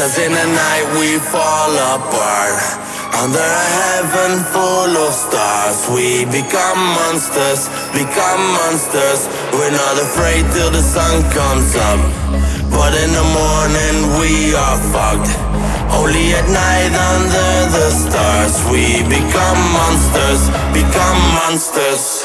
Cause in the night we fall apart. Under a heaven full of stars, we become monsters, become monsters. We're not afraid till the sun comes up. But in the morning we are fucked. Only at night under the stars, we become monsters, become monsters.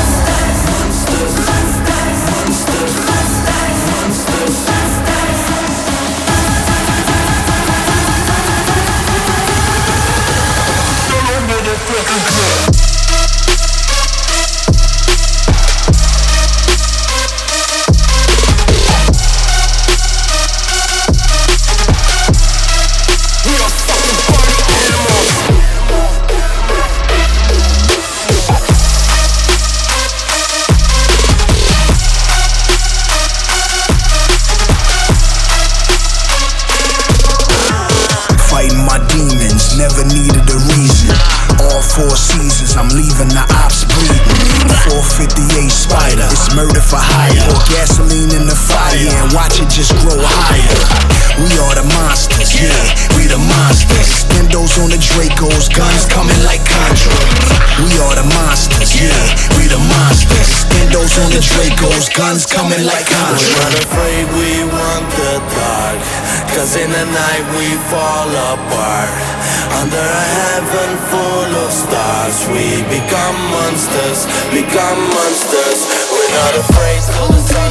never needed a reason. All four seasons, I'm leaving the ops bleeding. 458 spider, it's murder for hire. Pour gasoline in the fire and watch it just grow higher. We are the monsters, yeah, we the monsters. Windows on the Dracos, guns coming like Contra. We are the monsters, yeah, we the monsters. Windows on the Dracos, guns coming like We're Contra. not afraid, we want the dark. Cause in the night we fall apart. Under a heaven full of stars, we become monsters, become monsters. We're not afraid till the sun